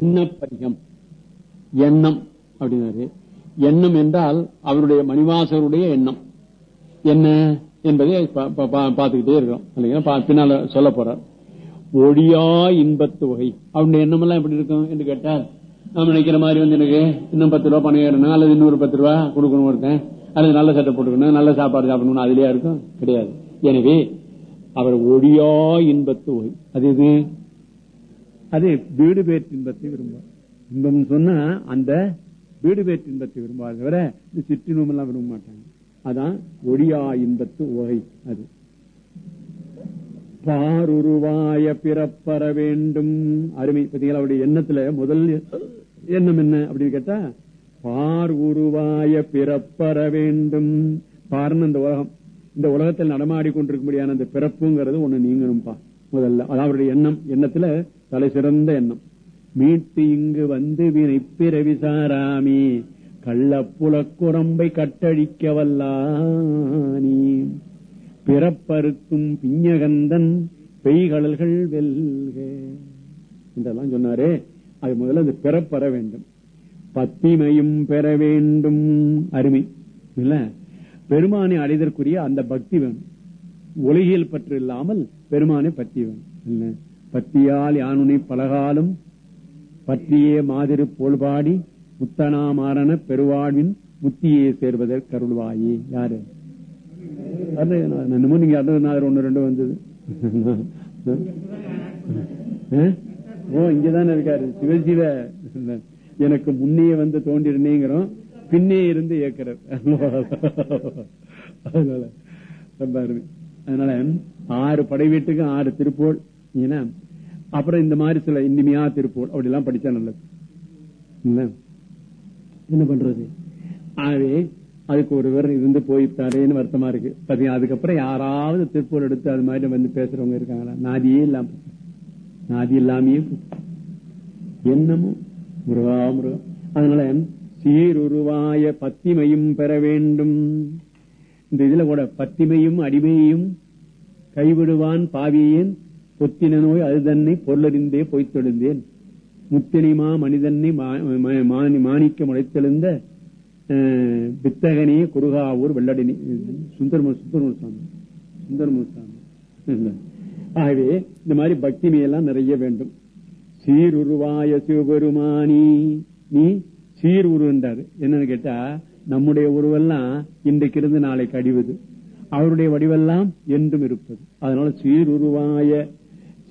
எண்ணப்பரிகம் எண்ணம் அப்படின்னாரு. எண்ணம் என்றால் அவருடைய மணிவாசருடைய எண்ணம். என்ன என்பதை பா- பா- பா- பார்த்துக்கிட்டே இருக்கிறோம். இல்லைங்களா? பின்னால சொல்ல போறார். ஒழியா இன்பத்து வகை. அவருடைய எண்ணம் எல்லாம் எப்படி இருக்கும் என்று கேட்டால் நாம நினைக்கிற மாதிரி வந்து எனக்கு இன்னும் பத்து ரூபா பணம் ஏறணும் அல்லது இன்னொரு பத்து ரூபா கொடுக்கணும் ஒருத்தன். அல்லது நல்ல சட்டை போட்டுக்கணும் நல்ல சாப்பாடு சாப்பிடணும் அதுலயா இருக்கும்? கிடையாது. எனவே அவர் ஒழியா இன்பத்து வகை. அது இது அது வீடு பேர் இன்பத்தை விரும்புவார். இன்பம் சொன்னா அந்த வீடு பேர் இன்பத்தை விரும்புவார் தவிர இந்த சிற்றின்பம் எல்லாம் விரும்ப மாட்டாங்க. அதான் ஒடியா இன்பத்து உகை அது. பாருருவாய பிறப்பற வேண்டும். அருமை. பார்த்தீங்களா அவருடைய எண்ணத்துல முதல் எண்ணம் என்ன அப்படின்னு கேட்டா பார் உருவாய பிறப்பற வேண்டும். பார்னு இந்த உலகம். இந்த உலகத்தில் நடமாடி கொண்டிருக்கும்படியான அந்த பிறப்புங்கிறது ஒண்ணு நீங்கணும்பா. முதல்ல. அதாவது அவருடைய எண்ணம். எண்ணத்துல தலை சிறந்த எண்ணம். மீட்டு இங்கு வந்து வினை பிறவி சாராமி கள்ளப்புலக்குரம்பை கட்டழிக்க வல்லானி. பிறப்பருக்கும் பிஞ்சகந்தன் பெய்கடல்கள் வெல்க. என்றெல்லாம் சொன்னாரே அது முதல்ல அது பிறப்பெற வேண்டும். பத்திமையும் பெற வேண்டும். அருமை. இல்ல? பெருமானை அடைதற்குரிய அந்த பக்தி வேணும். உலகியல் பற்று இல்லாமல் பெருமானை பற்றி வேணும். இல்ல? பத்தியால் யானுனை பலகாலம் பற்றியே மாதிரி போல்பாடி முத்தனாமாரண பெருவாழ்வின் முத்தியே சேர்வதற்கு அருள்வாயே யாரு? அது நீங்க அருணாதர் ஒண்ணு ரெண்டு வந்தது. அஹ்? ஓ இங்கதானே இருக்காரு. சிவசிவ எனக்கு முன்னே வந்து தோன்றிருந்தேங்கிறோம் பின்னே இருந்து ஏக்கிறார் அதனால அதனால ஆறு படை வீட்டுக்கு ஆறு திருப்போல். அப்புறம் இந்த மாதிரி சில இனிமையா திருப்போல் அப்படி எல்லாம் படிச்சா நல்லது. என்ன பண்றது? ஆகவே அதுக்கு ஒருவர் இருந்து போயிட்டாரேன்னு வருத்தமா இருக்கு. அதுக்கப்புறம் யாராவது திருப்பூர் எடுத்து அது மாதிரி வந்து பேசுறவங்க இருக்காங்களா? நாதியே இல்லாம. நாதி இல்லாமயே என்னமோ? முருகா முருகா. அதனால சீருருவாய பத்திமையும் பெற வேண்டும். இந்த இதுல கூட பத்திமையும் அடிமையையும் கைவிடுவான் பாவியேன் பொத்தின நோய் அது தன்னை பொருளறிந்தே பொய்த்தெழுந்தேன். முத்தினிமா மனிதனை மா- மா- மாணிக்க முளைத்தெழுந்த அஹ், வித்தகனே குருகாவூர் வெள்ளடினி. சுந்தரமு சுந்தரமு சுவாமி. சுந்தரமு சாமி ஆகவே இந்த மாதிரி பக்தி எல்லாம் நிறைய வேண்டும். சீருருவாய சிவபெருமானி. நீ சீர் உருவென்றாரு என்னன்னு கேட்டா நம்முடைய உருவெல்லாம் இன்றைக்கு இருந்து நாளைக்கு அடிவது. அவருடைய வடிவெல்லாம் என்றும் இருப்பது. அதனால சீருருவாய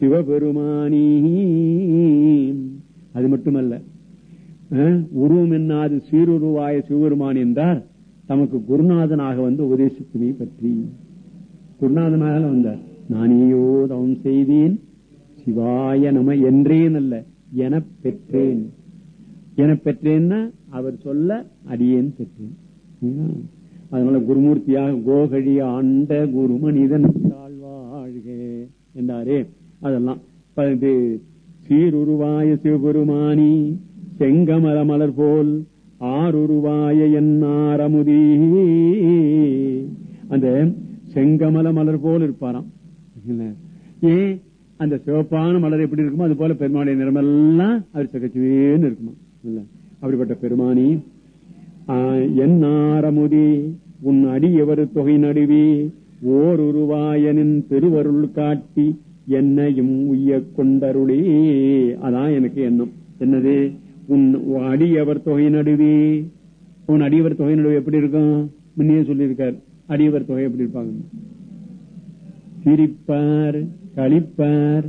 சிவபெருமானி. அது மட்டுமல்ல உருவம் என்னாது சீருருவாய சிவபெருமான் என்றார் தமக்கு குருநாதனாக வந்து உபதேசித்துமை பற்றி. குருநாதனாக வந்தார். நானேயோ தவம் செய்தேன் சிவாய நம என்றேன் அல்ல என பெற்றேன். என பெற்றேன்னா அவர் சொல்ல அடியேன் பெற்றேன். அதனால குருமூர்த்தியாக கோகழி ஆண்ட குரு மனிதன் வாழ்க என்றாரே. அதெல்லாம். இது சீருருவாய சிவபெருமானி செங்கமல மலர் போல் ஆருருவாய என்னாரமுதீ அந்த செங்கமல மலர் போல் இருப்பாராம். ஏன்? அந்த சிவப்பான மலர் எப்படி இருக்குமோ அது போல பெருமானுடைய நிறமெல்லாம் அவர் சகச்சுவேன்னு இருக்குமா? இல்ல. அப்படிப்பட்ட பெருமானி ஆஹ், என் ஆரமுதி உன் அடி எவரு தொகை நடுவி ஓர் உருவாயனின் திருவருள் காட்டி என்னையும் உய்ய கொண்டருளே. அதான் எனக்கு எண்ணம். என்னது? உன் அடியவர் தொகை நடுவி. உன் அடியவர் தொகை நடுவு எப்படி இருக்கும்? முன்னே சொல்லியிருக்கார். அடியவர் தொகை எப்படி இருப்பாங்க? சிரிப்பார் களிப்பார்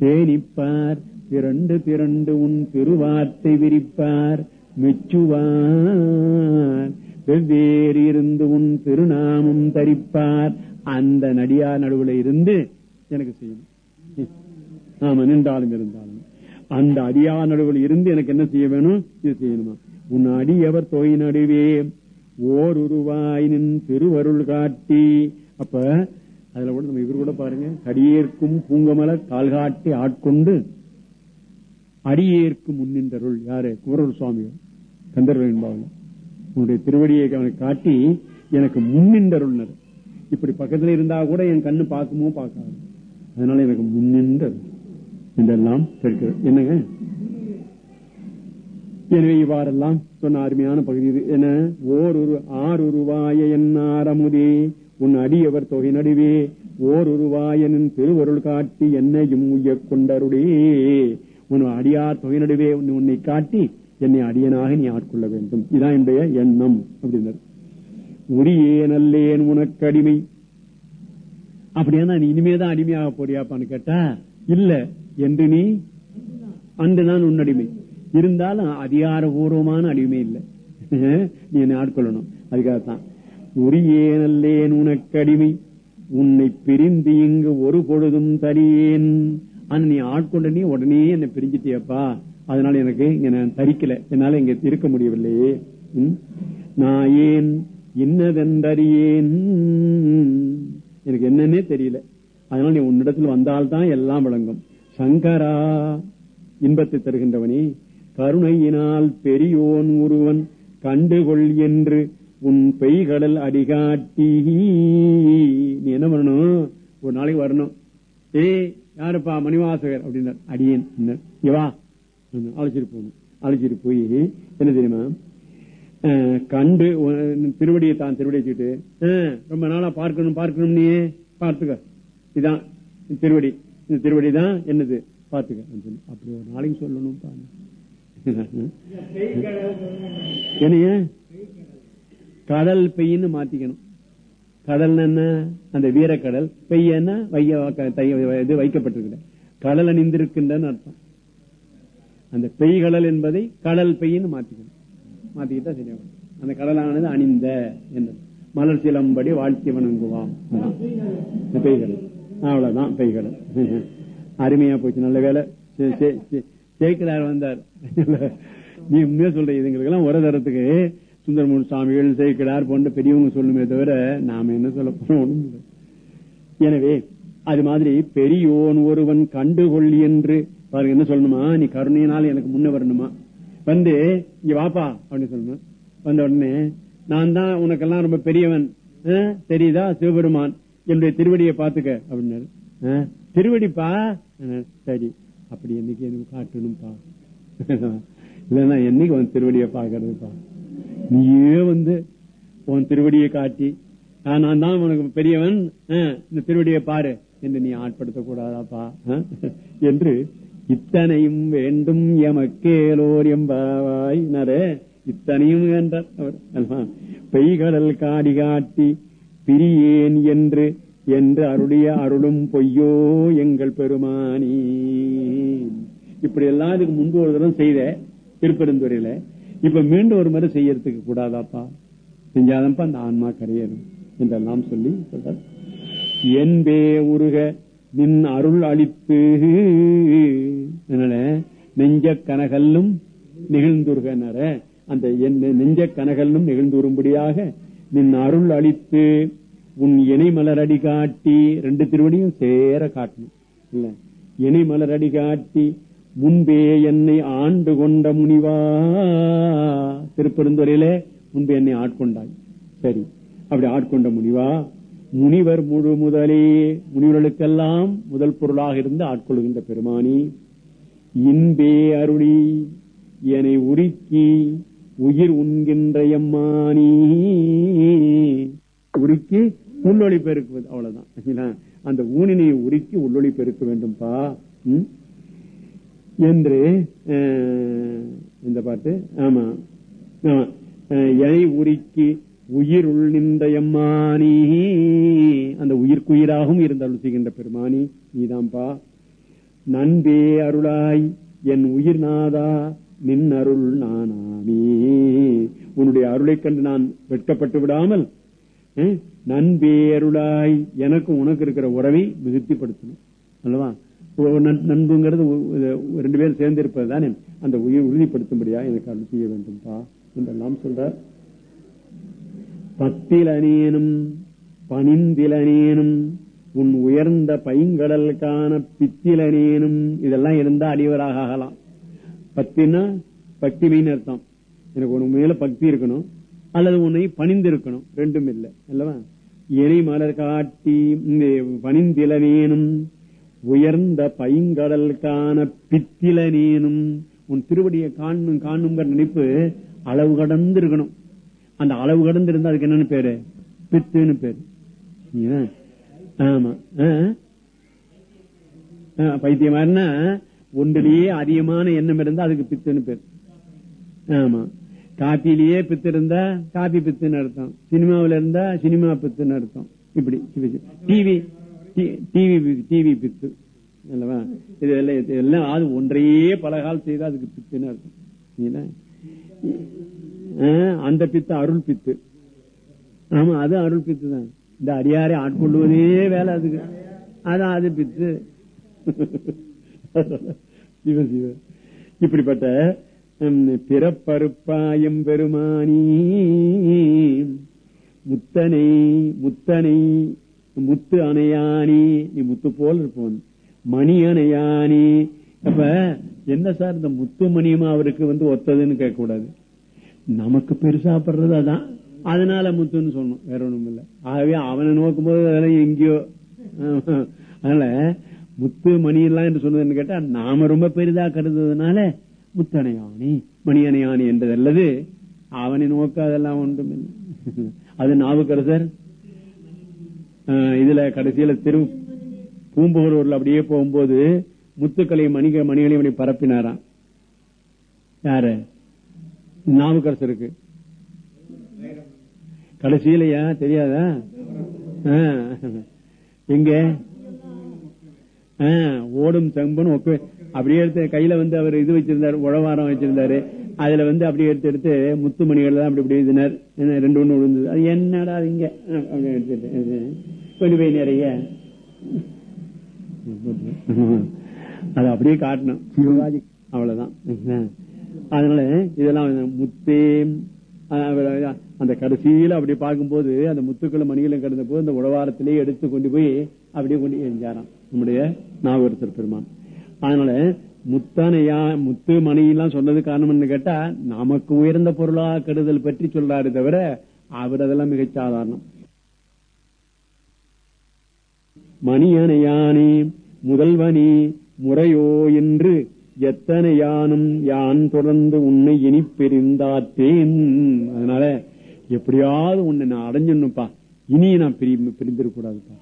தேனிப்பார் திரண்டு திரண்டு உன் திருவார்த்தை விரிப்பார் மெச்சுவார். வெவ்வேறு இருந்து உன் திருநாமம் தரிப்பார். அந்த நடியார் நடுவுல இருந்து எனக்கு செய்யணும் ஆமா நின்றாலும் இருந்தாலும். அந்த அடியா நடுவில் இருந்து எனக்கு என்ன செய்ய வேணும்? இது செய்யணுமா? உன் அடியவர் தொகை நடுவே? ஓர் உருவாயினின் திருவருள் காட்டி. அப்ப அதுல கூட நம்ம இவர் கூட பாருங்க. கடியேற்கும் பூங்கமல கால்காட்டி ஆட்கொண்டு அடியேற்கும் முன்னின்றருள் யாரு? குமரர் சுவாமி. கந்தர்வன் பாவன் உன்னுடைய திருவடியை அவனுக்கு காட்டி எனக்கு முன்னின்றருள்னர். இப்படி பக்கத்துல இருந்தா கூட என் கண்ணு பார்க்குமோ பார்க்காது. அதனால எனக்கு முன்னின்றருள் என்றெல்லாம் கேட்கிறது என்னங்க? எனவே இவ்வாறெல்லாம் சொன்ன அருமையான பகுதி இது என ஓர் ஒரு ஆறு உருவாய என் ஆரமுதே உன் அடியவர் தொகை நடுவே ஓர் உருவாயனின் திருவருள் காட்டி என்னையும் உய கொண்டருடே. உன் அடியார் தொகை நடுவே உன்னை- உன்னை காட்டி என்னை அடியனாக நீ ஆட்கொள்ள வேண்டும். இதான் என்னுடைய எண்ணம் அப்படின்னார். உரியே நல்லேன் உனக்கு அப்படியா அப்படியானா நீ இனிமேதான் அடிமையாக போறியாப்பான்னு கேட்டா இல்ல என்று நீ அன்றுதான் உன் உன்னடிமை இருந்தாலும் அதிகாரபூர்வமான அடிமை இல்லை. நீ என்னை ஆட்கொள்ளணும். அதுக்காகத்தான். உரியே நல்லேன் உனக்கு அடிமை உன்னை பிரிந்து இங்கு ஒரு பொழுதும் தரியேன். ஆனா நீ ஆட்கொண்ட நீ உடனே என்னை பிரிஞ்சிட்டியப்பா. அதனால எனக்கு இங்க நான் தரிக்கல. என்னால இங்க இருக்க முடியவில்லையே நான் ஏன் இன்னதென்றறியேன்? எனக்கு என்னன்னே தெரியல. அதனால நீ உன்னிடத்தில் வந்தால்தான் எல்லாம் விளங்கும். சங்கரா இன்பத்தை தருகின்றவனே கருணையினால் பெரியோன் ஒருவன் கண்டுகொள் என்று உன் பெய்கடல் அடிகாட்டி. நீ என்ன பண்ணணும்? ஒரு நாளைக்கு வரணும். ஏய் யாருப்பா மணிவாசகர்? அப்படின்னார். அடியேன். இவா வா. அழைச்சிட்டு போகணும். அழைச்சிட்டு போய் என்ன தெரியுமா? கண்டு திருவடியை தான் திருவடி வச்சுட்டு ரொம்ப நாளா பார்க்கணும் பார்க்கணும் நீ பார்த்துக்க. இதான் திருவடி. இந்த திருவடி தான் என்னது? பார்த்துக்க. அப்படி ஒரு நாளைக்கு சொல்லணும் என்னைய? கடல் பெய்ன்னு மாத்திக்கணும். கடல் என்ன? அந்த வீரக்கடல். பெய்யன்னா வைய இது வைக்கப்பட்டிருக்கிற கடல் அணிந்திருக்கின்றன்னு அர்த்தம். அந்த பெய்கடல் என்பதை கடல் பெய்ன்னு மாத்திக்கணும். மாத்திக்கிட்டா சரியா அந்த கடலானது அணிந்த என்று. மலர் சிலம்படி வாழ்த்தி வணங்குவாம். பெய்கடல் அவ்வளவுதான் பெய்கடல் அருமையா போச்சு. நல்ல வேலை சே- சேக்கிரார் வந்தார். நீ உண்மையா சொல்ற இதுங்களுக்கு எல்லாம் ஒரு தரத்துக்கு சுந்தரமூர் சுவாமிகள் சேக்கிடார் போன்ற பெரியவங்க சொல்லுமே தவிர நாம என்ன சொல்ல போறோம்? எனவே அது மாதிரி பெரியோன் ஒருவன் கண்டுகொள் என்று. பாருங்க என்ன சொல்லணுமா? நீ கருணையினால் எனக்கு முன்ன வரணுமா? வந்து இங்க வாப்பா அப்படின்னு சொல்லணும் வந்த உடனே நான் தான் உனக்கெல்லாம் ரொம்ப பெரியவன். தெரியுதா? சிவபெருமான். என்னுடைய திருவடியை பாத்துக்க அப்படின்னாரு. திருவடிப்பா? சரி. அப்படி என்னைக்கு எனக்கு காட்டணும்பா இல்லன்னா என்னைக்கு உன் திருவடியை பாக்குறதுப்பா நீயே வந்து உன் திருவடியை காட்டி நான் தான் உனக்கு பெரியவன். இந்த திருவடியை பாரு. என்று நீ ஆட்படுத்த கூடாதாப்பா என்று இத்தனையும் வேண்டும் எமக்கேலோர் எம்பாவாய் நரே இத்தனையும் என்றார் அவர். பெய்கடல் காடி காட்டி பிரியேன் என்று என்று அருளிய அருளும் பொய்யோ எங்கள் பெருமானி. இப்படி எல்லாம் இதுக்கு முன்பு ஒரு தடவை செய்த திருப்பெருந்துறையில. இப்ப மீண்டும் ஒரு முறை செய்யறதுக்கு கூடாதாப்பா? செஞ்சாதப்பா அந்த ஆன்மா கரையணும் என்றெல்லாம் சொல்லி சொல்றார். என்பே உருக நின் அருள் அளிப்பு அதனால நெஞ்ச கனகல்லும் நிகழ்ந்துருகனர. அந்த என் நெஞ்ச கனகல்லும் நிகழ்ந்துரும்படியாக நின் அருள் அளித்து உன் இணை மலரடி காட்டி ரெண்டு திருவடியும் சேர காட்டணும். இல்ல இணை மலரடி காட்டி முன்பே என்னை ஆண்டு கொண்ட முனிவா. திருப்பெருந்துறையிலே முன்பே என்னை ஆட்கொண்டாய். சரி அப்படி ஆட்கொண்ட முனிவா முனிவர் முழு முதலே முனிவர்களுக்கெல்லாம் முதல் பொருளாக இருந்து ஆட்கொள்கின்ற பெருமானி. இன்பே அருளி என்னை உருக்கி உயிர் உண்கின்ற எம்மானி. உருக்கி உள்ளொளி பெருக்குவது அவ்வளவுதான். அந்த ஊனினை உருக்கி உள்ளொளி பெருக்க வேண்டும்பா. ம்? என்று இந்த பாட்டு ஆமா ஆமா. அஹ், உருக்கி உயிர் உள் நின்ற அந்த உயிர்க்குயிராகவும் இருந்தருள் செய்கின்ற பெருமானி நீதாம்பா. நண்பே அருளாய் என் உயிர் நாதா நின் அருள் நானாமே. உன்னுடைய அருளைக் கண்டு நான் வெட்கப்பட்டு விடாமல் நண்பே அருளாய் எனக்கும் உனக்கு இருக்கிற உறவை மிகுத்திப்படுத்தணும் அல்லவா? நன்- நண்புங்கிறது ரெண்டு பேரும் சேர்ந்திருப்பது தானே அந்த உயிர் உறுதிப்படுத்தும்படியா எனக்கு அருள் செய்ய வேண்டும்பா என்றெல்லாம் சொல்றார். பத்திலனேனும் பனிந்திலனேனும் உன் உயர்ந்த பைங்கடலுக்கான காண பித்திலனேனும் இதெல்லாம் இருந்தா அடிவராக ஆகலாம். பத்தினா பக்தி மெயின் அர்த்தம். எனக்கு உன் மேல பக்தி இருக்கணும் அல்லது உன்னை பணிந்து இருக்கணும் ரெண்டும் இல்லை அல்லவா? இணை மலர் காட்டி இந்த பணிந்திலனேனும் உயர்ந்த பைங்கடலுக்கான காண பித்தில நீனும் உன் திருவடியை காணும் காணுங்கிற நினைப்பு அளவு கடந்து இருக்கணும் அந்த அளவு கடந்து இருந்தா அதுக்கு என்னன்னு பேரு? பித்துன்னு பேரு. ஆமா. ஆ? ஆ, பைத்தியமாருன்னா ஒன்றிலேயே அதிகமான எண்ணம் இருந்தா அதுக்கு பித்துன்னு பேரு. ஆமா. காப்பிலேயே பித்து இருந்தா காப்பி பித்துன்னு அர்த்தம். சினிமாவில இருந்தா சினிமா பித்துன்னு அர்த்தம். இப்படி டிவி டிவி டிவி பித்து. அல்லவா? இது எல்லாம் எல்லாம் அது ஒன்றையே பலகால் செய்தா அதுக்கு பித்துன்னு அர்த்தம். அந்த பித்து அருள் பித்து. ஆமா அது அருள் பித்து தான். இந்த அடியாரை ஆட்கொள்வதே வேலை அதுக்கு. அதான் அது பித்து. சிவ சிவ. இப்படிப்பட்ட பிறப்பருப்பாயம் பெருமானி. முத்தனை முத்தனை முத்து அணையானி. நீ முத்து போல் இருப்பவன். மணி அணையானி. அப்ப என்ன சார் இந்த முத்து மணியமா அவருக்கு வந்து ஒத்ததுன்னு கேட்க கூடாது நமக்கு பெருசா படுறது அதான். அதனால முத்துன்னு சொல்லணும் வேற ஒண்ணும் இல்ல. ஆகவே அவனை நோக்கும் போது அதெல்லாம் எங்கேயோ அதனால முத்து மணி எல்லாம் என்று சொன்னதுன்னு கேட்டா நாம ரொம்ப பெரிதா கருதுறதுனால முத்தனையானி மணியனையானி என்றது அல்லது அவனை நோக்க அதெல்லாம் ஒன்றும் இல்லை. அது நாவுக்கரசர் ஆஹ், இதுல கடைசியில திரு பூம்புகலூர்ல அப்படியே போகும்போது முத்துக்களை மணிக மணிகளையும் அப்படி பரப்பினாராம். யாரு? நாவுக்கரசருக்கு. கடைசியிலையா? தெரியாதா? எங்க? ஓடும் செம்பன் அப்படியே எடுத்து கையில வந்து அவர் இது வச்சிருந்தாரு உழவாரம் வச்சிருந்தாரு. அதுல வந்து அப்படியே எடுத்து எடுத்து முத்துமணிகள் தான் அப்படி இப்படி எழுதினார். என்ன, ரெண்டு ஒண்ணு விழுந்தது. அது என்னடா இங்க? அப்படி எடுத்துட்டு இது. கொண்டு போய் நிறைய. அது அப்படியே காட்டணும். அவ்வளவுதான். அதனால இதெல்லாம் முத்தே அந்த கடைசியில அப்படி பார்க்கும்போது அந்த முத்துக்களும் மணிகளும் கிடந்த போது அந்த உழவாரத்திலேயே எடுத்து கொண்டு போய் அப்படியே கொண்டு எரிஞ்சாராம். நம்முடைய நாகரசர் பெருமான். அதனால முத்தானையா முத்து மணியெல்லாம் சொன்னது காரணம் கேட்டா நமக்கு உயர்ந்த பொருளா கெடுதல் பற்றி சொல்றாரு தவிர அவர் அதெல்லாம் மிகச் சாதாரணம். மணியனையானே முதல்வனி முறையோ என்று எத்தனை யானும் யான் தொடர்ந்து உன்னை இனி பெரிந்தாற்றேன் அதனால எப்படியாவது உன்னை நான் அடைஞ்சிடணும்ப்பா. இனி நான் பிரி பிரிந்திருக்கூடாதுப்பா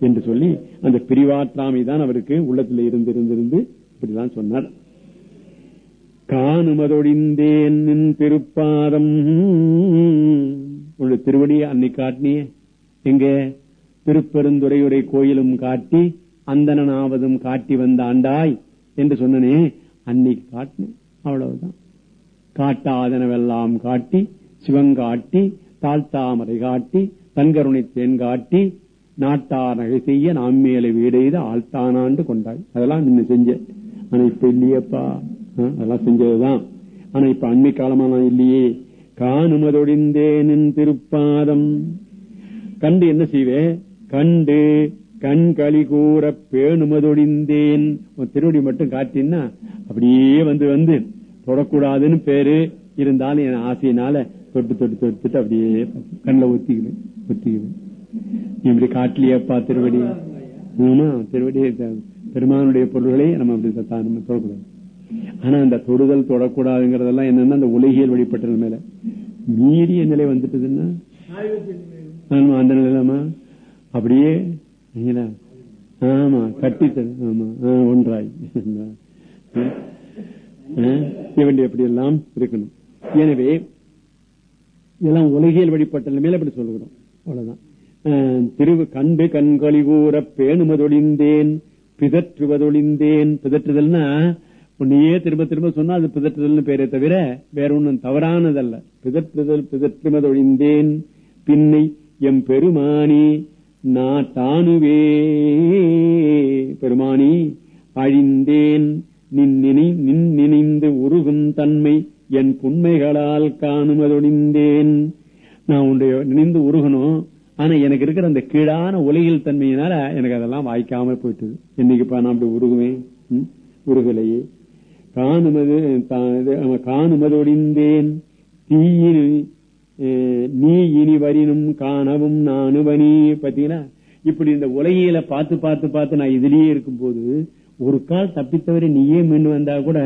என்று சொல்லி அந்த பிரிவாற்றாமை தான் அவருக்கு உள்ளத்துல இருந்து இருந்திருந்து இப்படிதான் சொன்னார். காணுமதொழிந்தேன் நின் திருப்பாதம் உள்ள திருவடியை அன்னை காட்டினியே. எங்க? திருப்பெருந்துறையுரை கோயிலும் காட்டி அந்தனாவதும் காட்டி வந்த ஆண்டாய் என்று சொன்னனே அன்னைக்கு காட்டினேன் அவ்வளவுதான். காட்டாதனவெல்லாம் காட்டி சிவங்காட்டி தாழ்த்தாமரை காட்டி தன்கருணை தேன் காட்டி நாட்டார் நகை செய்ய நாம் மேலே வீடெய்து ஆழ்த்தானாண்டு கொண்டாய் அதெல்லாம் நின்று செஞ்ச. ஆனா இப்ப இல்லையப்பா. அதெல்லாம் செஞ்சதுதான். ஆனா இப்ப அண்மை காலமா இல்லையே. காணுமதொடிந்தேனின் திருப்பாதம். கண்டு என்ன செய்வேன் கண்டு கண் களி கூற பேணுமதொடிந்தேன் திருவடி மட்டும் காட்டின்னா அப்படியே வந்து வந்து தொடக்கூடாதுன்னு பேரு இருந்தாலும் என் ஆசையினால தொட்டு தொட்டு தொட்டுட்டு அப்படியே கண்ணில் ஒத்திக்குவேன் ஒத்திக்குவேன். இப்படி காட்டலையப்பா திருவடி? ஆமா திருவடி பெருமானுடைய பொருள்களை நம்ம அப்படி நம்ம தொடக்கூடாது. ஆனா அந்த தொடுதல் தொடக்கூடாதுங்கிறதெல்லாம் என்னன்னா அந்த உலகியல் வழிபட்டது மேல. மீறிய நிலை வந்துட்டுதுன்னா? அந்த நிலையிலாமா அப்படியே ஆமா கட்டித்தது ஆமா ஒன்றாய். இவன் எப்படி எல்லாம் இருக்கணும். எனவே இதெல்லாம் உலகியல் வழிபட்ட மேல அப்படி சொல்லுகிறோம். அவ்வளவுதான். திரு கண்டு கண்களி கூற பேணுமதொழிந்தேன் பிதற்றுவதொழிந்தேன். பிதற்றுதல்னா உன்னையே திரும்ப திரும்ப சொன்னா அது பிதற்றுதல்னு பேரே தவிர வேற ஒண்ணும் தவறானதல்ல. பிதற்றுதல் பிதற்றுமதொழிந்தேன் பின்னை எம் பெருமானி நான் தானுவே. பெருமானி அழிந்தேன். நின் நினை- நின் நினைந்து உருகும் தன்மை என் புண்மைகளால் காணுமதொழிந்தேன். நான் உன்னுடைய நினைந்து உருகணும். ஆனா எனக்கு இருக்கிற அந்த கீழான உலகில் தன்மையினால எனக்கு அதெல்லாம் வாய்க்காம போயிட்டது. என்னைக்குப்பா நான் அப்படி உருகுவேன். உருகலையே. காணுமது தா- இது, காணுமதொழிந்தேன். தீயினி நீ இனி வரினும் காணவும் நானுவனி பாத்தீங்கன்னா இப்படி இந்த உலகில பார்த்து பார்த்து பார்த்து நான் இதுலயே இருக்கும் போது ஒரு கால் தப்பித்தவரை நீயே மீண்டு வந்தா கூட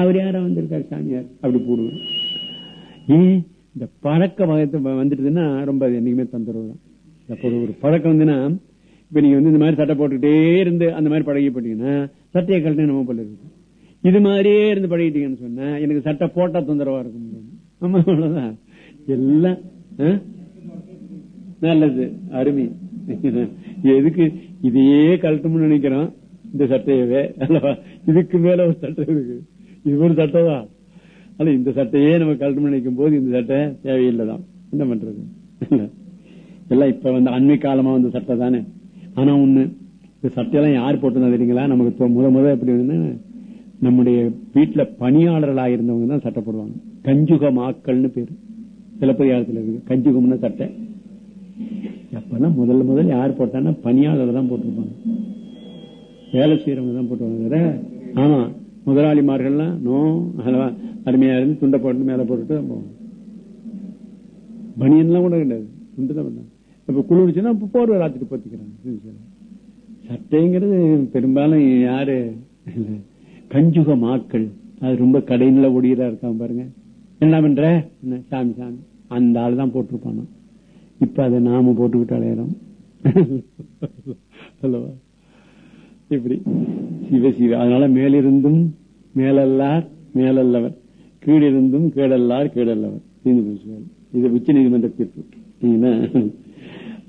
அவர் யாரா வந்திருக்கார் சாமியார் அப்படி போடுவேன். ஏன் இந்த பழக்க வகத்தை வந்துட்டுதுன்னா ரொம்ப அது என்னைக்குமே தொந்தரவு தான். ஒரு பழக்கம் வந்துன்னா இப்ப நீங்க வந்து இந்த மாதிரி சட்டை போட்டுக்கிட்டே இருந்து அந்த மாதிரி பழகி போட்டீங்கன்னா சட்டையை கழட்டி நம்ம போல இருக்கு. இது மாதிரியே இருந்து பழகிட்டீங்கன்னு சொன்னா எனக்கு சட்டை போட்டா தொந்தரவா இருக்கும். ஆமா அவ்வளவுதான். எல்லாம் நல்லது அருமை. எதுக்கு? இதையே கழட்டணும்னு நினைக்கிறோம். இந்த சட்டையவே அல்லவா? இதுக்கு மேல ஒரு சட்டை இருக்கு. இது ஒரு சட்டை அல்ல இந்த சட்டையே நம்ம கழட்டணும்னு நினைக்கும் போது இந்த சட்டை தேவையில்லைதான் என்ன பண்றது? எல்லாம் இப்ப வந்து அண்மை காலமா வந்த சட்டை தானே. ஆனா ஒண்ணு இந்த சட்டையெல்லாம் யார் போட்டுருந்தா தெரியுங்களா? நமக்கு முத முத எப்படி நம்முடைய வீட்டுல பணியாளர்களாக இருந்தவங்க தான் சட்டை போடுவாங்க. கஞ்சுக மாக்கள்னு பேரு. சிலப்பதிகாரத்தில் இருக்கு கஞ்சுகம்னு சட்டை. அப்பெல்லாம் முதல்ல முதல்ல யார் போட்டான்னா பணியாளர் தான் போட்டிருப்பாங்க. வேலை செய்யறவங்க தான் போட்டுவாங்க ஆமா முதலாளிமார்கள்லாம் நோ அதெல்லாம் அருமையா இருந்து துண்டை போட்டு மேல போட்டுட்டு போவோம் பனியன்லாம் கூட கிடையாது. துண்டு தான் பண்ணாங்க இப்ப குளிர்ச்சுன்னா போர்வை ராத்திரி பத்திக்கிறாங்க. சட்டைங்கிறது பெரும்பாலும் யாரு? கஞ்சுக மாக்கள். அது ரொம்ப கடையில ஒடியதா இருக்கான் பாருங்க. என்ன பண்ற சாமி சாமி. அந்த ஆள் தான் போட்டிருப்பானோ? இப்ப அதை நாம போட்டுக்கிட்டு அலையிறோம். அல்லவா? இப்படி. சிவ சிவ. அதனால மேலிருந்தும் மேலல்லார் மேலல்லவர். கீழிருந்தும் கேடல்லார் கீழல்லவர் தீர்ந்து போச்சு இது உச்ச நீதிமன்ற தீர்ப்பு.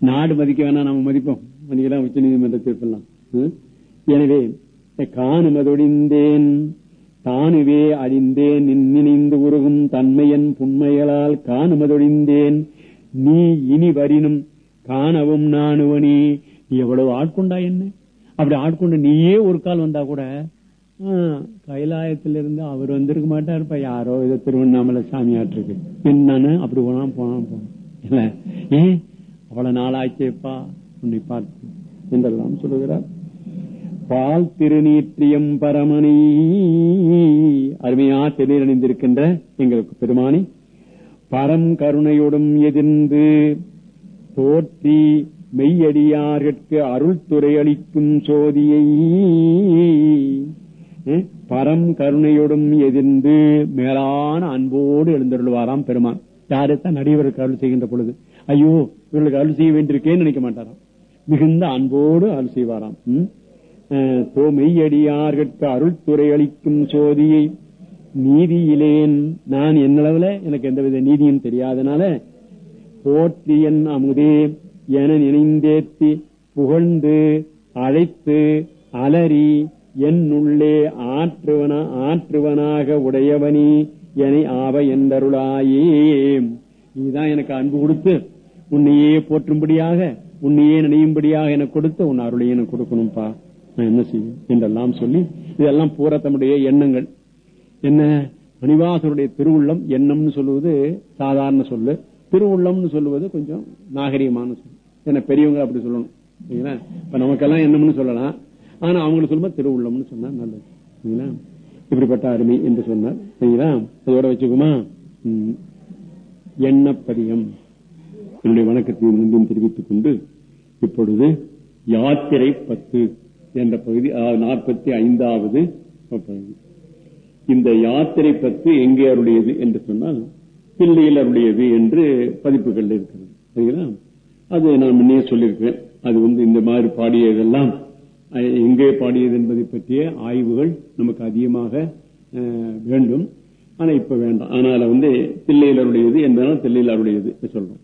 நாடு மதிக்க வேணா நம்ம மதிப்போம். மதிக்கலாம் உச்ச நீதிமன்ற தீர்ப்பெல்லாம். எனவே காணுமதொடிந்தேன் தானுவே அறிந்தேன் நின்னிணைந்து உருகும் தன்மையன் புண்மைகளால் காணுமதொழிந்தேன். நீ இனி வரினும் காணவும் நானுவனி நீ எவ்வளவு ஆட்கொண்டா என்ன? அப்படி ஆட்கொண்டு நீயே ஒரு கால் வந்தா கூட கைலாயத்திலிருந்து அவர் வந்திருக்க மாட்டாருப்பா. யாரோ இதை திருவண்ணாமலை சாமியாட்டிருக்கு என்னன்னு அப்படி போனா போனா போனோம் இல்ல ஏன்? அவ்வளவு நாளாச்சேப்பா. உன்னை பார்த்து. என்றெல்லாம் சொல்லுகிறார். பால் திருநீற்றியம் பரமணி. அருமையா தெளிரணிந்திருக்கின்ற எங்களுக்கு பெருமானி பரம் கருணையோடும் எதிர்ந்து தோற்றி மெய்யடியார்கட்கு அருள் துறை அளிக்கும் சோதியை பரம் கருணையோடும் எதிர்ந்து மேலான அன்போடு எழுந்தருள்வாராம் பெருமான். யாரைத்தான் நடிகருக்கு அருள் செய்கின்ற பொழுது ஐயோ இவர்களுக்கு அருள் செய்ய வேண்டியிருக்கேன்னு நினைக்க மாட்டாராம். மிகுந்த அன்போடு அருள் செய்வாராம். ம்? அருள் துறை அளிக்கும் சோதியை நீதியிலேன் நான் என்னளவுல எனக்கு எந்தவித நீதியும் தெரியாதனால போற்றியன் அமுதே என நினைந்தேத்தி புகழ்ந்து அழைத்து அலறி என் உள்ளே ஆற்றுவன ஆற்றுவனாக உடையவனி என ஆவ என்றருளாயே நீதான் எனக்கு அன்பு கொடுத்து உன்னையே போற்றும்படியாக உன்னையே நினையும்படியாக எனக்கு கொடுத்து உன் அருளையே எனக்கு கொடுக்கணும்பா நான் என்ன செய்யும் என்றெல்லாம் சொல்லி இதெல்லாம் பூரா தம்முடைய எண்ணங்கள். என்ன? மணிவாசருடைய திருவுள்ளம் எண்ணம்னு சொல்லுவது சாதாரண சொல்லு. திருவுள்ளம்னு சொல்லுவது கொஞ்சம் நாகரீகமான சொல்லு. ஏன்னா பெரியவங்க அப்படி சொல்லணும். சரிங்களா? இப்ப நமக்கெல்லாம் எண்ணம்னு சொல்லலாம். ஆனா அவங்களுக்கு சொல்லும்போது திருவுள்ளம்னு சொன்னா நல்லது. சரிங்களா? இப்படிப்பட்ட அருமை என்று சொன்னார். சரிங்களா? அதோட வச்சுக்குமா? எண்ணப்பதியம். என்னுடைய வணக்கத்தை முன்பும் தெரிவித்துக் கொண்டு இப்பொழுது யாத்திரை பத்து. என்ற பகுதி நாற்பத்தி ஐந்தாவது பகுதி. இந்த யாத்திரை பத்து எங்கே அருடையது என்று சொன்னால் பிள்ளையில் அருடையது என்று பதிப்புகள் இருக்கிறது. சரிங்களா? அது நான் முன்னே சொல்லியிருக்கிறேன். அது வந்து இந்த மாதிரி பாடியதெல்லாம் அஹ், எங்கே பாடியது என்பதை பற்றிய ஆய்வுகள் நமக்கு அதிகமாக அஹ், வேண்டும். ஆனா இப்ப வேண்டாம். அதனால வந்து தில்லையில் அருடையது என்பதால் தில்லையில் சொல்றோம்.